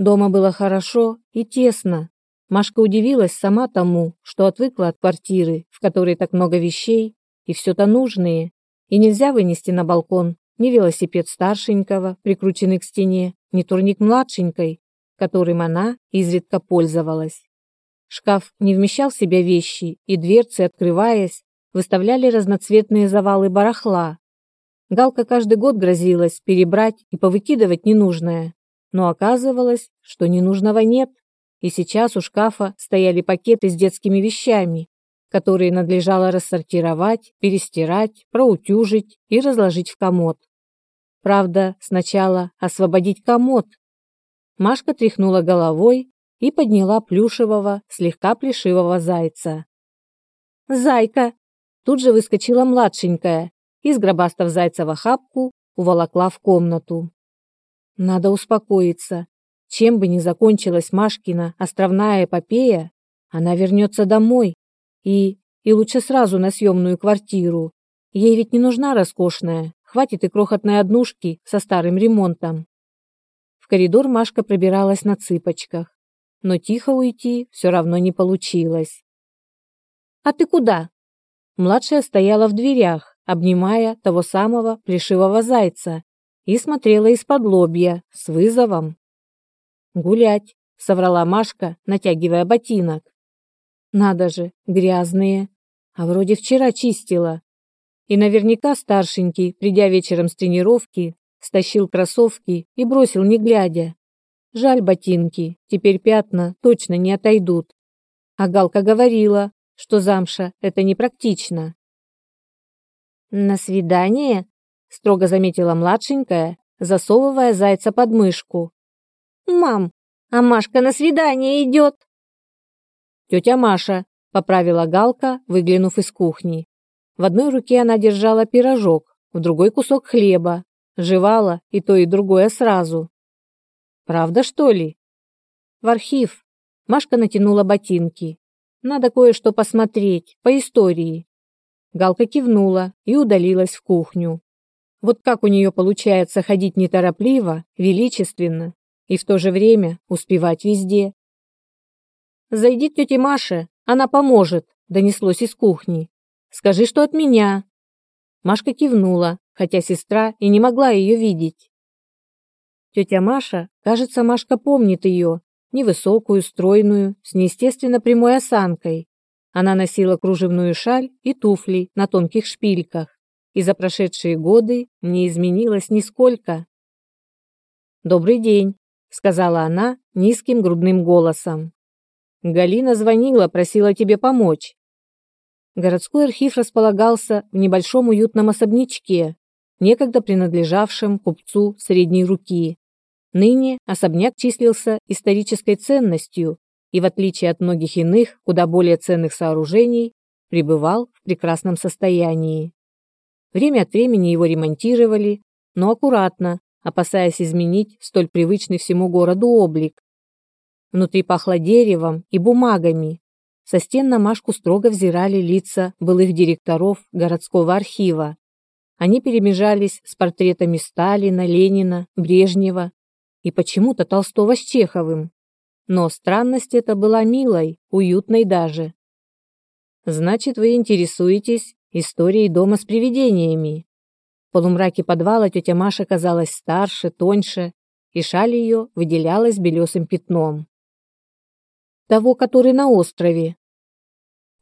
Дома было хорошо и тесно. Машка удивилась сама тому, что отвыкла от квартиры, в которой так много вещей и все-то нужные, и нельзя вынести на балкон ни велосипед старшенького, прикрученный к стене, ни турник младшенькой, которым она изредка пользовалась. Шкаф не вмещал в себя вещи, и дверцы, открываясь, выставляли разноцветные завалы барахла. Галка каждый год грозилась перебрать и повыкидывать ненужное, но оказывалось, что ненужного нет, и сейчас у шкафа стояли пакеты с детскими вещами, которые надлежало рассортировать, перестирать, проутюжить и разложить в комод. Правда, сначала освободить комод. Машка тряхнула головой и подняла плюшевого, слегка плешивого зайца. «Зайка!» Тут же выскочила младшенькая и, сгробастав зайца в охапку, уволокла в комнату. Надо успокоиться. Чем бы ни закончилась Машкина островная эпопея, она вернется домой. И... и лучше сразу на съемную квартиру. Ей ведь не нужна роскошная, хватит и крохотной однушки со старым ремонтом. В коридор Машка пробиралась на цыпочках, но тихо уйти все равно не получилось. «А ты куда?» Младшая стояла в дверях, обнимая того самого плешивого зайца, и смотрела из-под лобья с вызовом. «Гулять», — соврала Машка, натягивая ботинок. «Надо же, грязные. А вроде вчера чистила. И наверняка старшенький, придя вечером с тренировки, стащил кроссовки и бросил не глядя. Жаль ботинки, теперь пятна точно не отойдут. А Галка говорила, что замша – это непрактично. «На свидание?» Строго заметила младшенькая, засовывая зайца под мышку. «Мам, а Машка на свидание идет!» «Тетя Маша», — поправила Галка, выглянув из кухни. В одной руке она держала пирожок, в другой кусок хлеба, жевала и то, и другое сразу. «Правда, что ли?» «В архив». Машка натянула ботинки. «Надо кое-что посмотреть, по истории». Галка кивнула и удалилась в кухню. Вот как у нее получается ходить неторопливо, величественно и в то же время успевать везде. «Зайди к тете Маше, она поможет», — донеслось из кухни. «Скажи, что от меня». Машка кивнула, хотя сестра и не могла ее видеть. Тетя Маша, кажется, Машка помнит ее, невысокую, стройную, с неестественно прямой осанкой. Она носила кружевную шаль и туфли на тонких шпильках и за прошедшие годы не изменилось нисколько. «Добрый день», — сказала она низким грудным голосом. «Галина звонила, просила тебе помочь». Городской архив располагался в небольшом уютном особнячке, некогда принадлежавшем купцу средней руки. Ныне особняк числился исторической ценностью и, в отличие от многих иных, куда более ценных сооружений, пребывал в прекрасном состоянии. Время от времени его ремонтировали, но аккуратно, опасаясь изменить столь привычный всему городу облик. Внутри пахло деревом и бумагами. Со стен на Машку строго взирали лица былых директоров городского архива. Они перемежались с портретами Сталина, Ленина, Брежнева и почему-то Толстого с Чеховым. Но странность эта была милой, уютной даже. «Значит, вы интересуетесь историей дома с привидениями. В полумраке подвала тетя Маша казалась старше, тоньше, и шаль ее выделялась белесым пятном. Того, который на острове.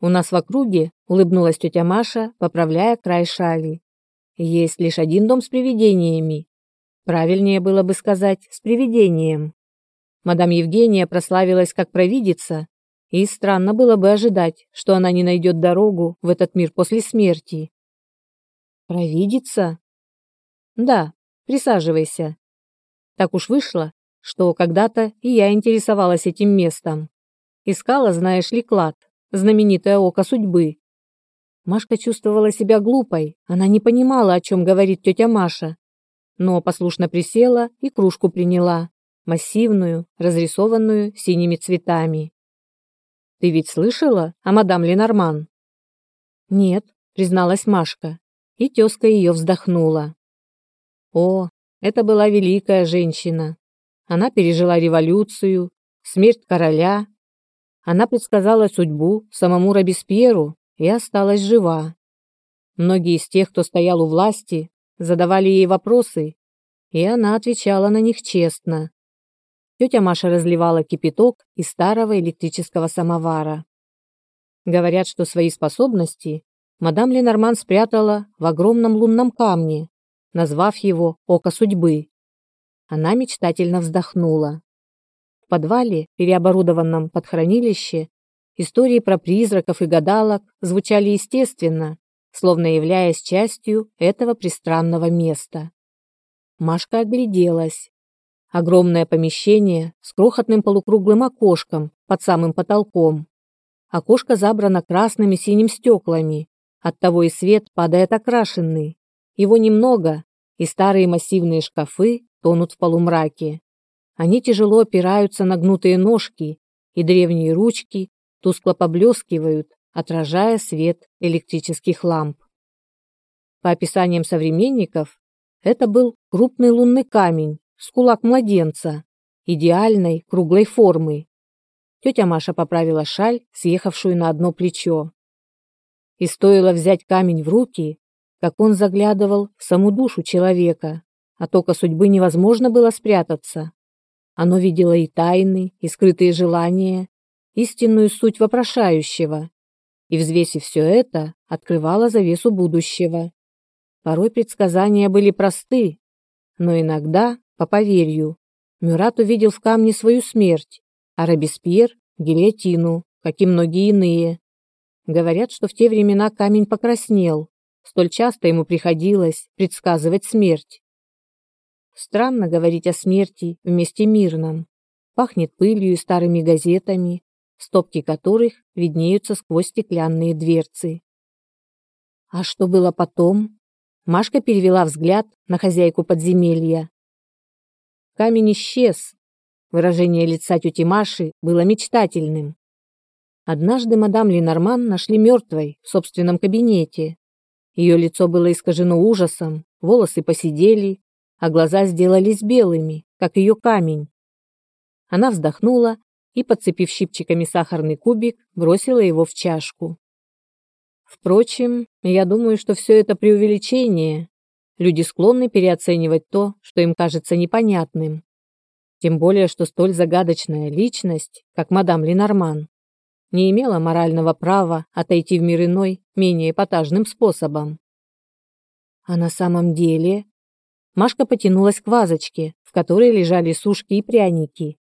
У нас в округе, улыбнулась тетя Маша, поправляя край шали. Есть лишь один дом с привидениями. Правильнее было бы сказать, с привидением. Мадам Евгения прославилась как провидица и странно было бы ожидать, что она не найдет дорогу в этот мир после смерти. Провидится? Да, присаживайся. Так уж вышло, что когда-то и я интересовалась этим местом. Искала, знаешь ли, клад, знаменитое око судьбы. Машка чувствовала себя глупой, она не понимала, о чем говорит тетя Маша, но послушно присела и кружку приняла, массивную, разрисованную синими цветами. Ты ведь слышала о мадам Ленорман?» «Нет», — призналась Машка, и тезка ее вздохнула. «О, это была великая женщина. Она пережила революцию, смерть короля. Она предсказала судьбу самому Робеспьеру и осталась жива. Многие из тех, кто стоял у власти, задавали ей вопросы, и она отвечала на них честно. Тетя Маша разливала кипяток из старого электрического самовара. Говорят, что свои способности мадам Ленорман спрятала в огромном лунном камне, назвав его «Око судьбы». Она мечтательно вздохнула. В подвале, переоборудованном под хранилище, истории про призраков и гадалок звучали естественно, словно являясь частью этого пристранного места. Машка огляделась. Огромное помещение с крохотным полукруглым окошком под самым потолком. Окошко забрано красными синим стеклами, оттого и свет падает окрашенный. Его немного, и старые массивные шкафы тонут в полумраке. Они тяжело опираются на гнутые ножки, и древние ручки тускло поблескивают, отражая свет электрических ламп. По описаниям современников, это был крупный лунный камень с кулак младенца, идеальной круглой формы. Тетя Маша поправила шаль, съехавшую на одно плечо. И стоило взять камень в руки, как он заглядывал в саму душу человека, от ока судьбы невозможно было спрятаться. Оно видело и тайны, и скрытые желания, истинную суть вопрошающего, и, взвесив все это, открывало завесу будущего. Порой предсказания были просты, но иногда, по поверью, Мюрат увидел в камне свою смерть, а Робеспьер — гильотину, как и многие иные. Говорят, что в те времена камень покраснел, столь часто ему приходилось предсказывать смерть. Странно говорить о смерти в месте мирном. Пахнет пылью и старыми газетами, стопки которых виднеются сквозь стеклянные дверцы. А что было потом? Машка перевела взгляд на хозяйку подземелья. Камень исчез. Выражение лица тети Маши было мечтательным. Однажды мадам Ленорман нашли мертвой в собственном кабинете. Ее лицо было искажено ужасом, волосы посидели, а глаза сделались белыми, как ее камень. Она вздохнула и, подцепив щипчиками сахарный кубик, бросила его в чашку. Впрочем, я думаю, что все это преувеличение. Люди склонны переоценивать то, что им кажется непонятным. Тем более, что столь загадочная личность, как мадам Ленорман, не имела морального права отойти в мир иной, менее эпатажным способом. А на самом деле Машка потянулась к вазочке, в которой лежали сушки и пряники.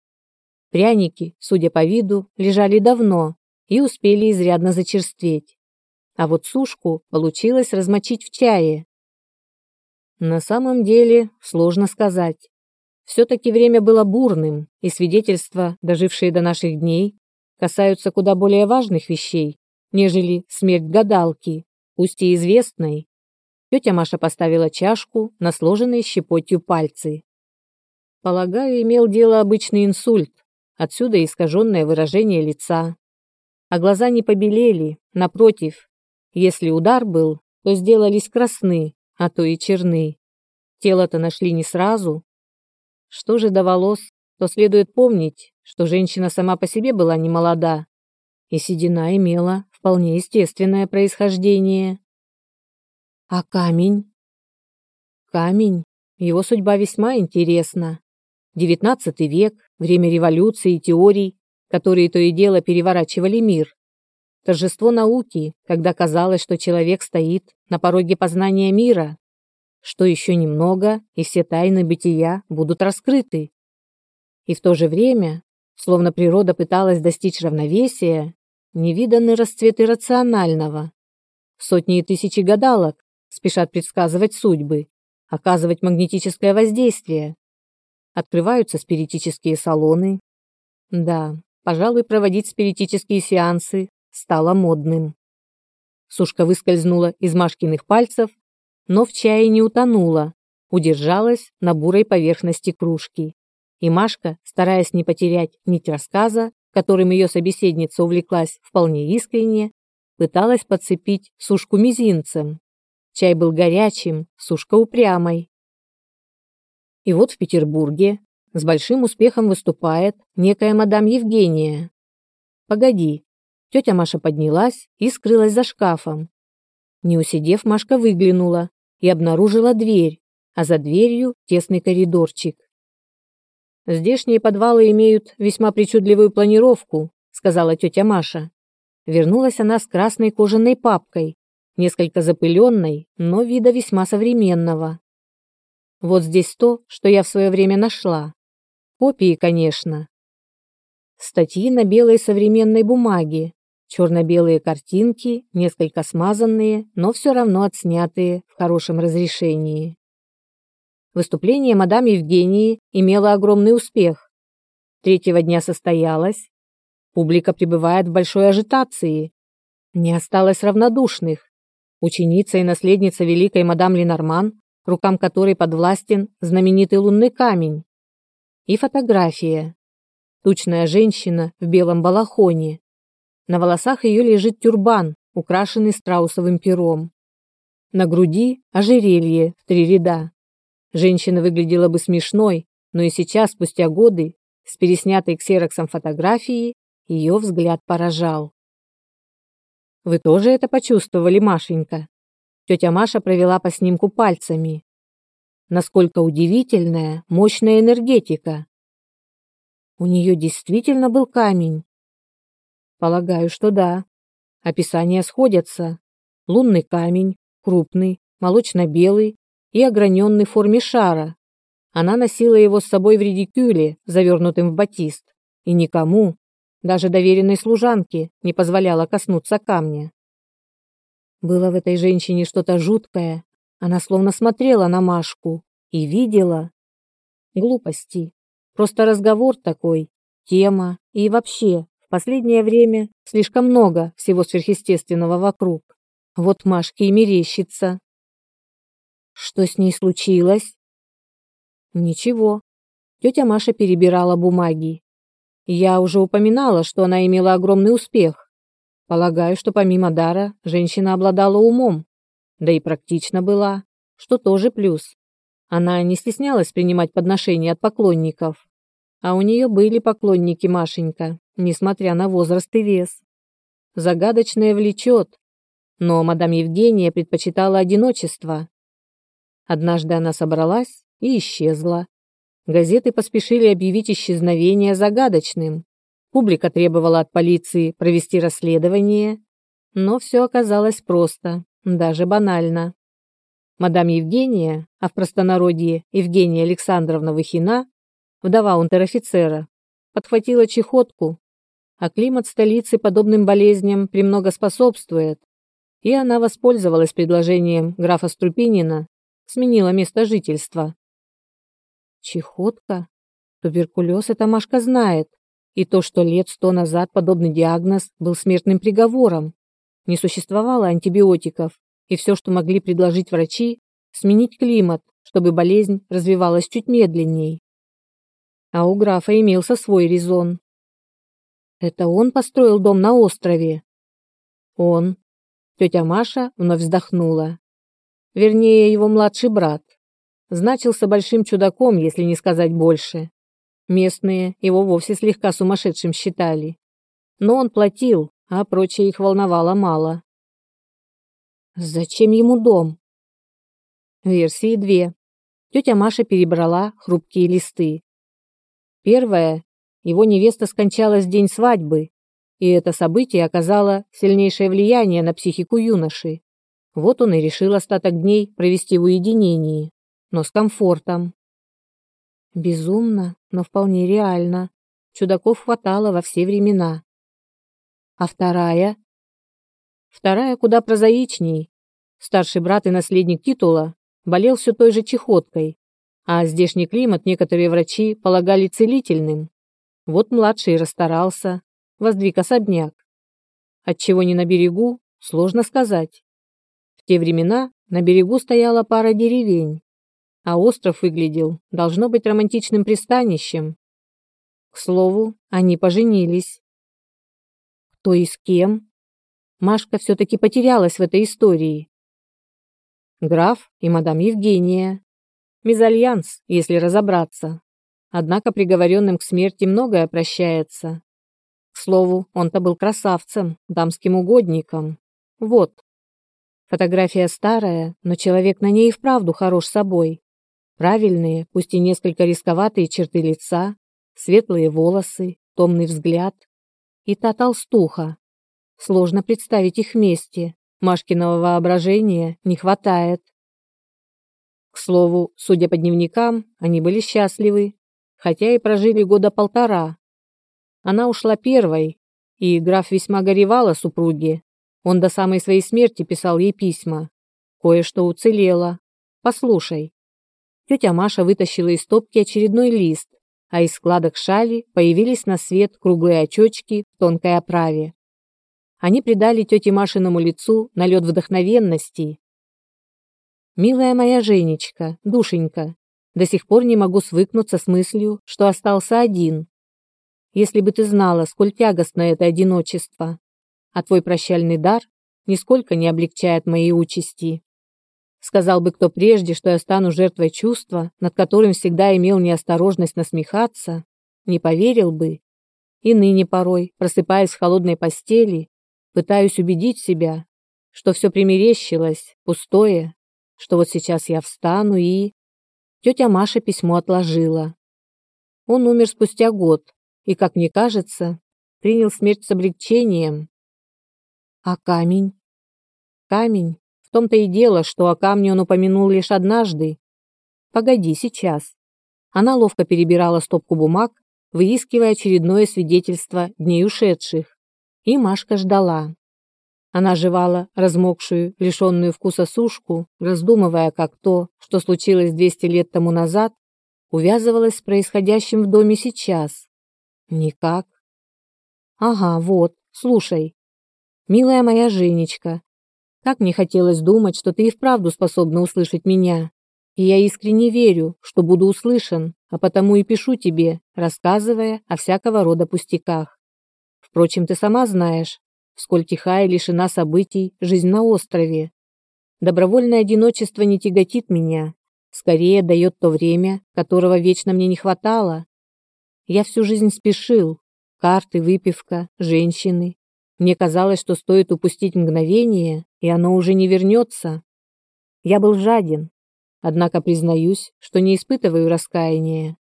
Пряники, судя по виду, лежали давно и успели изрядно зачерстветь. А вот сушку получилось размочить в чае. На самом деле, сложно сказать. Все-таки время было бурным, и свидетельства, дожившие до наших дней, касаются куда более важных вещей, нежели смерть гадалки, пусть и известной, Тетя Маша поставила чашку на сложенные щепотью пальцы. Полагаю, имел дело обычный инсульт, отсюда искаженное выражение лица. А глаза не побелели, напротив. Если удар был, то сделались красны, а то и черны. Тело-то нашли не сразу. Что же до волос, то следует помнить, что женщина сама по себе была не молода, и седина имела вполне естественное происхождение. А камень? Камень. Его судьба весьма интересна. Девятнадцатый век, время революции и теорий, которые то и дело переворачивали мир. Торжество науки, когда казалось, что человек стоит на пороге познания мира, что еще немного, и все тайны бытия будут раскрыты. И в то же время, словно природа пыталась достичь равновесия, невиданный расцвет иррационального. Сотни и тысячи гадалок, спешат предсказывать судьбы, оказывать магнетическое воздействие. Открываются спиритические салоны. Да, пожалуй, проводить спиритические сеансы стало модным. Сушка выскользнула из Машкиных пальцев, но в чае не утонула, удержалась на бурой поверхности кружки. И Машка, стараясь не потерять нить рассказа, которым ее собеседница увлеклась вполне искренне, пыталась подцепить сушку мизинцем. Чай был горячим, сушка упрямой. И вот в Петербурге, с большим успехом выступает некая мадам Евгения. Погоди. Тетя Маша поднялась и скрылась за шкафом. Не усидев, Машка выглянула и обнаружила дверь, а за дверью тесный коридорчик. Здешние подвалы имеют весьма причудливую планировку, сказала тетя Маша. Вернулась она с красной кожаной папкой, несколько запыленной, но вида весьма современного. Вот здесь то, что я в свое время нашла. Копии, конечно. Статьи на белой современной бумаге, черно-белые картинки, несколько смазанные, но все равно отснятые в хорошем разрешении. Выступление мадам Евгении имело огромный успех. Третьего дня состоялось. Публика пребывает в большой ажитации. Не осталось равнодушных. Ученица и наследница великой мадам Ленорман, рукам которой подвластен знаменитый лунный камень. И фотография. Тучная женщина в белом балахоне. На волосах ее лежит тюрбан, украшенный страусовым пером. На груди ожерелье в три ряда. Женщина выглядела бы смешной, но и сейчас, спустя годы, с переснятой ксероксом фотографии, ее взгляд поражал. «Вы тоже это почувствовали, Машенька?» Тетя Маша провела по снимку пальцами. Насколько удивительная, мощная энергетика. У нее действительно был камень. Полагаю, что да. Описания сходятся. Лунный камень, крупный, молочно-белый, и ограненный в форме шара. Она носила его с собой в редикюле, завернутым в батист, и никому, даже доверенной служанке, не позволяла коснуться камня. Было в этой женщине что-то жуткое. Она словно смотрела на Машку и видела. Глупости. Просто разговор такой, тема и вообще в последнее время слишком много всего сверхъестественного вокруг. Вот Машке и мерещится. Что с ней случилось? Ничего. Тетя Маша перебирала бумаги. Я уже упоминала, что она имела огромный успех. Полагаю, что помимо дара, женщина обладала умом. Да и практично была, что тоже плюс. Она не стеснялась принимать подношения от поклонников. А у нее были поклонники Машенька, несмотря на возраст и вес. Загадочное влечет. Но мадам Евгения предпочитала одиночество. Однажды она собралась и исчезла. Газеты поспешили объявить исчезновение загадочным. Публика требовала от полиции провести расследование, но все оказалось просто, даже банально. Мадам Евгения, а в простонародье Евгения Александровна Выхина, вдова унтер-офицера, подхватила чехотку, а климат столицы подобным болезням премного способствует, и она воспользовалась предложением графа Струпинина сменила место жительства. Чехотка? Туберкулез эта Машка знает. И то, что лет сто назад подобный диагноз был смертным приговором. Не существовало антибиотиков, и все, что могли предложить врачи, сменить климат, чтобы болезнь развивалась чуть медленней. А у графа имелся свой резон. Это он построил дом на острове? Он. Тетя Маша вновь вздохнула вернее его младший брат, значился большим чудаком, если не сказать больше. Местные его вовсе слегка сумасшедшим считали. Но он платил, а прочее их волновало мало. Зачем ему дом? Версии две. Тетя Маша перебрала хрупкие листы. Первая. Его невеста скончалась в день свадьбы, и это событие оказало сильнейшее влияние на психику юноши. Вот он и решил остаток дней провести в уединении, но с комфортом. Безумно, но вполне реально. Чудаков хватало во все времена. А вторая? Вторая куда прозаичней. Старший брат и наследник титула болел все той же чехоткой, а здешний климат некоторые врачи полагали целительным. Вот младший расстарался, воздвиг особняк. Отчего не на берегу, сложно сказать. В те времена на берегу стояла пара деревень, а остров выглядел, должно быть, романтичным пристанищем. К слову, они поженились. Кто и с кем? Машка все-таки потерялась в этой истории. Граф и мадам Евгения. Мезальянс, если разобраться. Однако приговоренным к смерти многое прощается. К слову, он-то был красавцем, дамским угодником. Вот. Фотография старая, но человек на ней и вправду хорош собой. Правильные, пусть и несколько рисковатые черты лица, светлые волосы, томный взгляд. И та толстуха. Сложно представить их вместе. Машкиного воображения не хватает. К слову, судя по дневникам, они были счастливы, хотя и прожили года полтора. Она ушла первой, и граф весьма горевал о супруге. Он до самой своей смерти писал ей письма. Кое-что уцелело. Послушай. Тетя Маша вытащила из стопки очередной лист, а из складок шали появились на свет круглые очечки в тонкой оправе. Они придали тете Машиному лицу налет вдохновенности. «Милая моя Женечка, душенька, до сих пор не могу свыкнуться с мыслью, что остался один. Если бы ты знала, сколь тягостно это одиночество, а твой прощальный дар нисколько не облегчает моей участи. Сказал бы кто прежде, что я стану жертвой чувства, над которым всегда имел неосторожность насмехаться, не поверил бы. И ныне порой, просыпаясь в холодной постели, пытаюсь убедить себя, что все примерещилось, пустое, что вот сейчас я встану и... Тетя Маша письмо отложила. Он умер спустя год и, как мне кажется, принял смерть с облегчением. А камень? Камень том-то и дело, что о камне он упомянул лишь однажды. Погоди, сейчас. Она ловко перебирала стопку бумаг, выискивая очередное свидетельство дней ушедших. И Машка ждала. Она жевала размокшую, лишенную вкуса сушку, раздумывая, как то, что случилось 200 лет тому назад, увязывалось с происходящим в доме сейчас. Никак. Ага, вот, слушай. Милая моя Женечка, как мне хотелось думать, что ты и вправду способна услышать меня. И я искренне верю, что буду услышан, а потому и пишу тебе, рассказывая о всякого рода пустяках. Впрочем, ты сама знаешь, сколь тихая и лишена событий жизнь на острове. Добровольное одиночество не тяготит меня, скорее дает то время, которого вечно мне не хватало. Я всю жизнь спешил. Карты, выпивка, женщины, мне казалось, что стоит упустить мгновение, и оно уже не вернется. Я был жаден, однако признаюсь, что не испытываю раскаяния.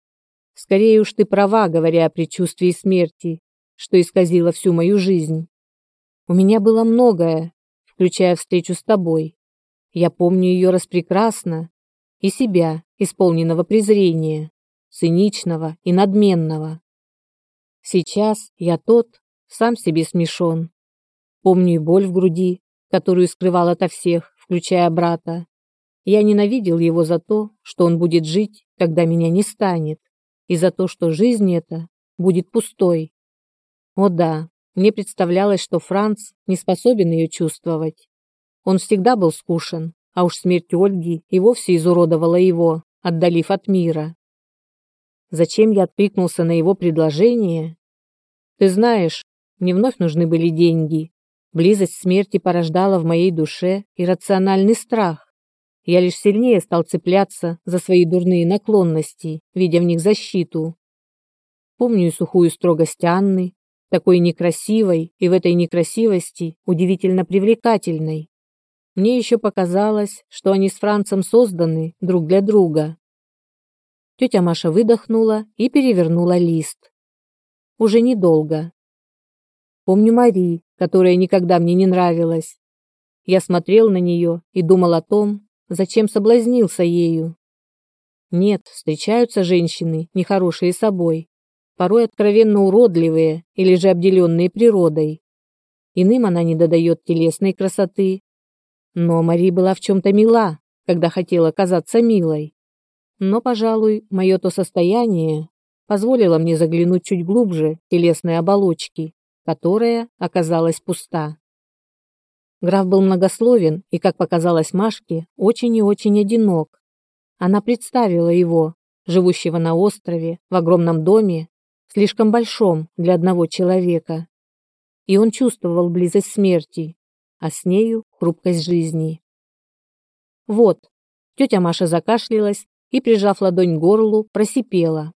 Скорее уж ты права, говоря о предчувствии смерти, что исказило всю мою жизнь. У меня было многое, включая встречу с тобой. Я помню ее распрекрасно, и себя, исполненного презрения, циничного и надменного. Сейчас я тот, сам себе смешон. Помню и боль в груди, которую скрывал ото всех, включая брата. Я ненавидел его за то, что он будет жить, когда меня не станет, и за то, что жизнь эта будет пустой. О да, мне представлялось, что Франц не способен ее чувствовать. Он всегда был скушен, а уж смерть Ольги и вовсе изуродовала его, отдалив от мира. Зачем я откликнулся на его предложение? Ты знаешь, мне вновь нужны были деньги. Близость смерти порождала в моей душе иррациональный страх. Я лишь сильнее стал цепляться за свои дурные наклонности, видя в них защиту. Помню и сухую строгость Анны, такой некрасивой и в этой некрасивости удивительно привлекательной. Мне еще показалось, что они с Францем созданы друг для друга. Тетя Маша выдохнула и перевернула лист. Уже недолго, Помню Мари, которая никогда мне не нравилась. Я смотрел на нее и думал о том, зачем соблазнился ею. Нет, встречаются женщины, нехорошие собой, порой откровенно уродливые или же обделенные природой. Иным она не додает телесной красоты. Но Мари была в чем-то мила, когда хотела казаться милой. Но, пожалуй, мое то состояние позволило мне заглянуть чуть глубже телесной оболочки которая оказалась пуста. Граф был многословен и, как показалось Машке, очень и очень одинок. Она представила его, живущего на острове, в огромном доме, слишком большом для одного человека. И он чувствовал близость смерти, а с нею хрупкость жизни. Вот, тетя Маша закашлялась и, прижав ладонь к горлу, просипела.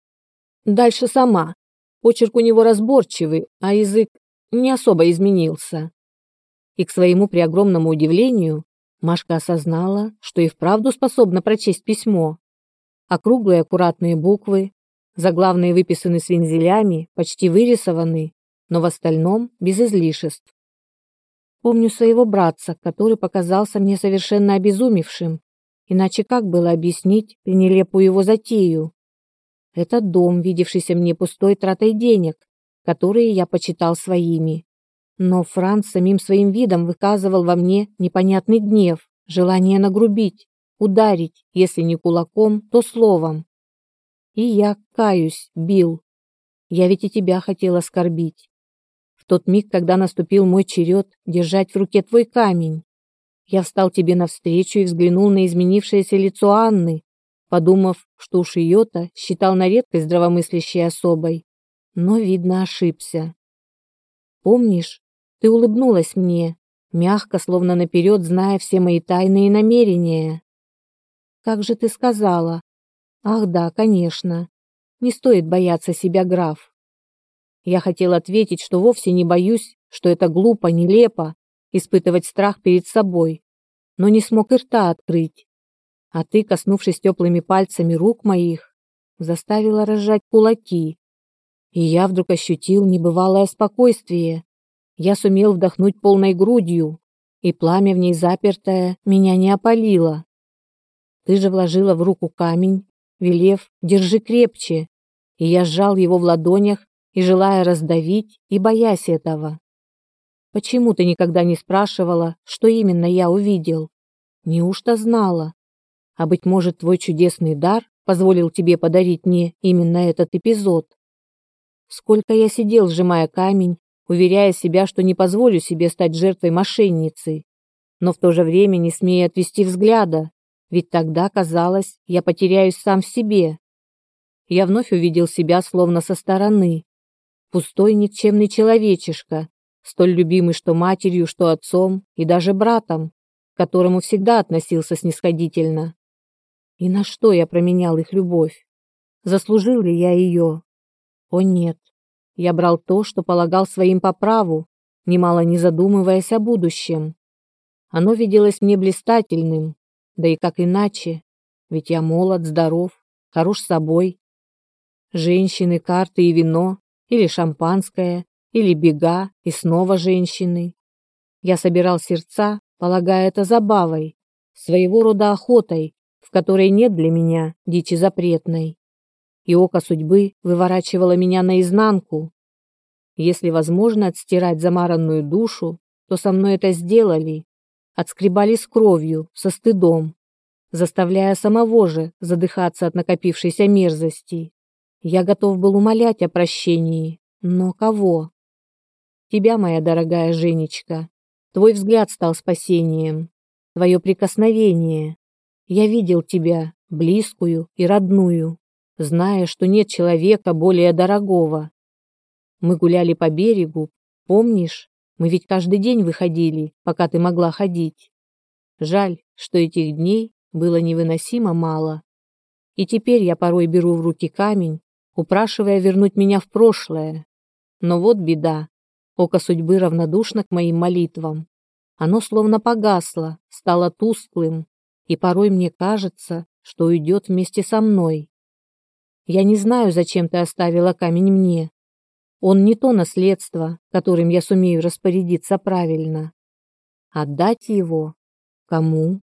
Дальше сама. Почерк у него разборчивый, а язык не особо изменился. И к своему преогромному удивлению Машка осознала, что и вправду способна прочесть письмо. Округлые аккуратные буквы, заглавные выписаны с вензелями, почти вырисованы, но в остальном без излишеств. Помню своего братца, который показался мне совершенно обезумевшим, иначе как было объяснить нелепую его затею? Этот дом, видевшийся мне пустой тратой денег, которые я почитал своими. Но Франц самим своим видом выказывал во мне непонятный гнев, желание нагрубить, ударить, если не кулаком, то словом. И я, каюсь, бил. Я ведь и тебя хотел оскорбить. В тот миг, когда наступил мой черед держать в руке твой камень, я встал тебе навстречу и взглянул на изменившееся лицо Анны, подумав, что уж ее-то считал на редкость здравомыслящей особой, но, видно, ошибся. Помнишь, ты улыбнулась мне, мягко, словно наперед, зная все мои тайные намерения. Как же ты сказала? Ах да, конечно. Не стоит бояться себя, граф. Я хотел ответить, что вовсе не боюсь, что это глупо, нелепо, испытывать страх перед собой, но не смог и рта открыть а ты, коснувшись теплыми пальцами рук моих, заставила разжать кулаки. И я вдруг ощутил небывалое спокойствие. Я сумел вдохнуть полной грудью, и пламя в ней запертое меня не опалило. Ты же вложила в руку камень, велев «держи крепче», и я сжал его в ладонях и желая раздавить, и боясь этого. Почему ты никогда не спрашивала, что именно я увидел? Неужто знала? А быть может, твой чудесный дар позволил тебе подарить мне именно этот эпизод? Сколько я сидел, сжимая камень, уверяя себя, что не позволю себе стать жертвой мошенницы, но в то же время не смея отвести взгляда, ведь тогда, казалось, я потеряюсь сам в себе. Я вновь увидел себя словно со стороны. Пустой никчемный человечишка, столь любимый что матерью, что отцом и даже братом, к которому всегда относился снисходительно. И на что я променял их любовь? Заслужил ли я ее? О нет, я брал то, что полагал своим по праву, немало не задумываясь о будущем. Оно виделось мне блистательным, да и как иначе, ведь я молод, здоров, хорош собой. Женщины, карты и вино, или шампанское, или бега, и снова женщины. Я собирал сердца, полагая это забавой, своего рода охотой, которой нет для меня дичи запретной. И око судьбы выворачивало меня наизнанку. Если возможно отстирать замаранную душу, то со мной это сделали. Отскребали с кровью, со стыдом, заставляя самого же задыхаться от накопившейся мерзости. Я готов был умолять о прощении, но кого? Тебя, моя дорогая Женечка. Твой взгляд стал спасением. Твое прикосновение. Я видел тебя, близкую и родную, зная, что нет человека более дорогого. Мы гуляли по берегу, помнишь? Мы ведь каждый день выходили, пока ты могла ходить. Жаль, что этих дней было невыносимо мало. И теперь я порой беру в руки камень, упрашивая вернуть меня в прошлое. Но вот беда. Око судьбы равнодушно к моим молитвам. Оно словно погасло, стало тусклым, и порой мне кажется, что уйдет вместе со мной. Я не знаю, зачем ты оставила камень мне. Он не то наследство, которым я сумею распорядиться правильно. Отдать его? Кому?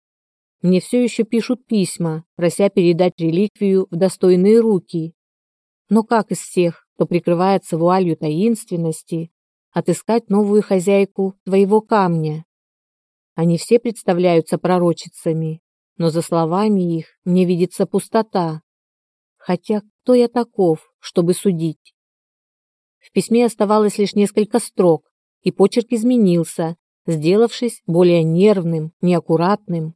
Мне все еще пишут письма, прося передать реликвию в достойные руки. Но как из всех, кто прикрывается вуалью таинственности, отыскать новую хозяйку твоего камня? Они все представляются пророчицами, но за словами их мне видится пустота. Хотя кто я таков, чтобы судить? Письме оставалось лишь несколько строк, и почерк изменился, сделавшись более нервным, неаккуратным.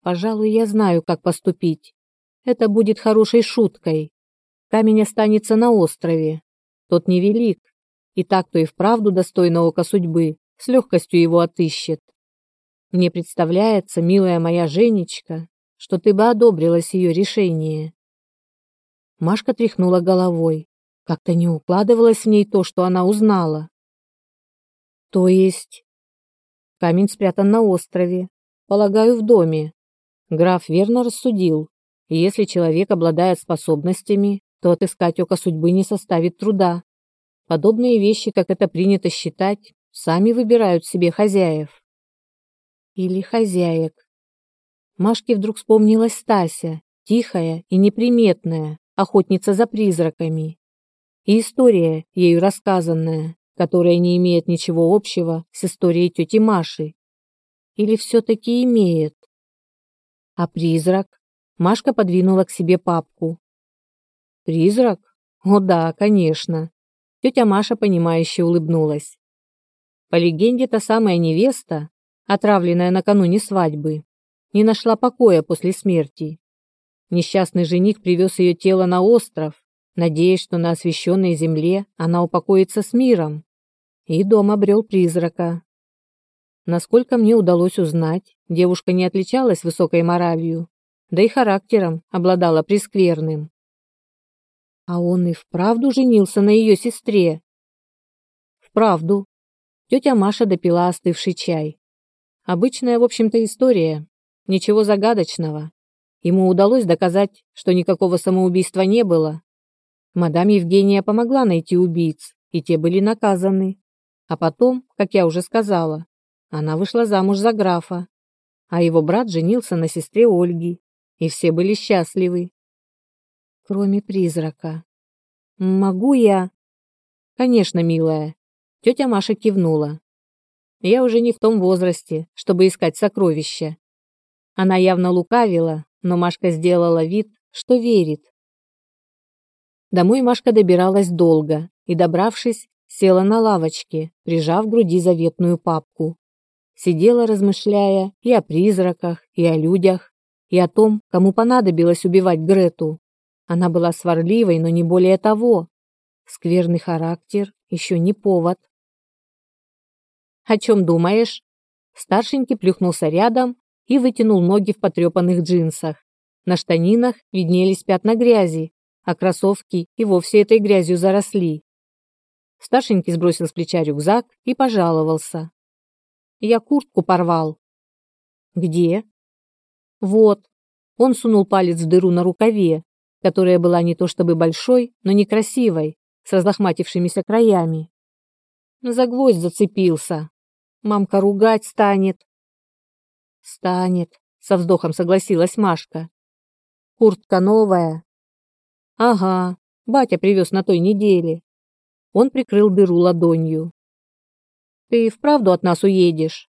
Пожалуй, я знаю, как поступить. Это будет хорошей шуткой. Камень останется на острове. Тот невелик, и так, кто и вправду достойно ока судьбы, с легкостью его отыщет. Мне представляется, милая моя Женечка, что ты бы одобрилась ее решение. Машка тряхнула головой. Как-то не укладывалось в ней то, что она узнала. То есть... Камень спрятан на острове. Полагаю, в доме. Граф верно рассудил. Если человек обладает способностями, то отыскать око судьбы не составит труда. Подобные вещи, как это принято считать, сами выбирают себе хозяев. Или хозяек. Машке вдруг вспомнилась Стася, тихая и неприметная, охотница за призраками. И история, ею рассказанная, которая не имеет ничего общего с историей тети Маши. Или все-таки имеет? А призрак? Машка подвинула к себе папку. Призрак? О да, конечно. Тетя Маша, понимающе улыбнулась. По легенде, та самая невеста, отравленная накануне свадьбы, не нашла покоя после смерти. Несчастный жених привез ее тело на остров, надеясь, что на освященной земле она упокоится с миром. И дом обрел призрака. Насколько мне удалось узнать, девушка не отличалась высокой моралью, да и характером обладала прескверным. А он и вправду женился на ее сестре. Вправду. Тетя Маша допила остывший чай. Обычная, в общем-то, история. Ничего загадочного. Ему удалось доказать, что никакого самоубийства не было. Мадам Евгения помогла найти убийц, и те были наказаны. А потом, как я уже сказала, она вышла замуж за графа, а его брат женился на сестре Ольги, и все были счастливы. Кроме призрака. Могу я? Конечно, милая. Тетя Маша кивнула. Я уже не в том возрасте, чтобы искать сокровища. Она явно лукавила, но Машка сделала вид, что верит. Домой Машка добиралась долго и, добравшись, села на лавочке, прижав к груди заветную папку. Сидела, размышляя и о призраках, и о людях, и о том, кому понадобилось убивать Грету. Она была сварливой, но не более того. Скверный характер еще не повод. «О чем думаешь?» Старшенький плюхнулся рядом и вытянул ноги в потрепанных джинсах. На штанинах виднелись пятна грязи, а кроссовки и вовсе этой грязью заросли. Старшенький сбросил с плеча рюкзак и пожаловался. Я куртку порвал. Где? Вот. Он сунул палец в дыру на рукаве, которая была не то чтобы большой, но некрасивой, с разлохматившимися краями. За гвоздь зацепился. Мамка ругать станет. Станет, со вздохом согласилась Машка. Куртка новая. Ага, батя привез на той неделе. Он прикрыл дыру ладонью. Ты вправду от нас уедешь?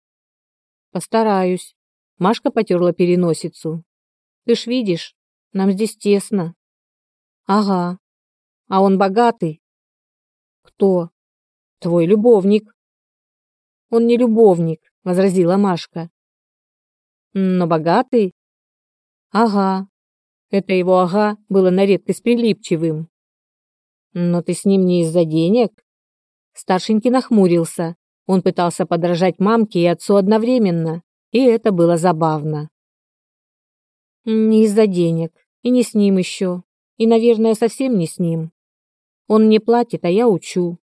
Постараюсь. Машка потерла переносицу. Ты ж видишь, нам здесь тесно. Ага. А он богатый? Кто? Твой любовник. Он не любовник, возразила Машка. Но богатый? Ага. Это его ага было на редкость прилипчивым. Но ты с ним не из-за денег? Старшенький нахмурился. Он пытался подражать мамке и отцу одновременно, и это было забавно. Не из-за денег, и не с ним еще, и, наверное, совсем не с ним. Он мне платит, а я учу.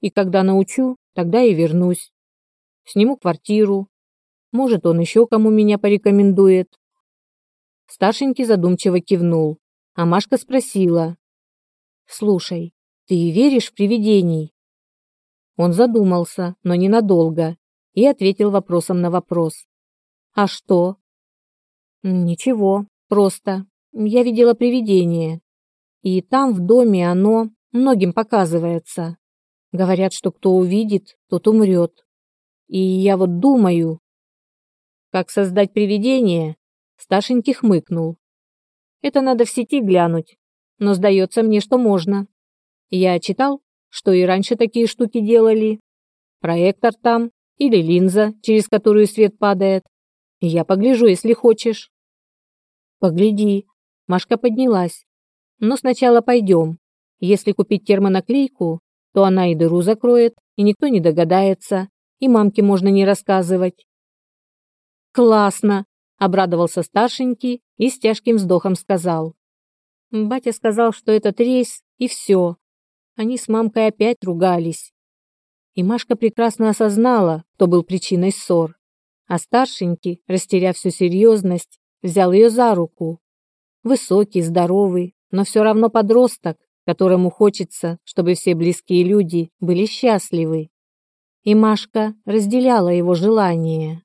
И когда научу, тогда и вернусь. Сниму квартиру. Может, он еще кому меня порекомендует. Старшенький задумчиво кивнул, а Машка спросила. «Слушай, ты веришь в привидений?» Он задумался, но ненадолго, и ответил вопросом на вопрос. «А что?» «Ничего, просто. Я видела привидение. И там, в доме, оно многим показывается. Говорят, что кто увидит, тот умрет. И я вот думаю...» «Как создать привидение?» Старшенький хмыкнул. «Это надо в сети глянуть, но сдается мне, что можно. Я читал, что и раньше такие штуки делали. Проектор там или линза, через которую свет падает. Я погляжу, если хочешь. Погляди. Машка поднялась. Но сначала пойдем. Если купить термонаклейку, то она и дыру закроет, и никто не догадается, и мамке можно не рассказывать. Классно, обрадовался старшенький и с тяжким вздохом сказал. Батя сказал, что этот рейс и все. Они с мамкой опять ругались. И Машка прекрасно осознала, кто был причиной ссор. А старшенький, растеряв всю серьезность, взял ее за руку. Высокий, здоровый, но все равно подросток, которому хочется, чтобы все близкие люди были счастливы. И Машка разделяла его желание.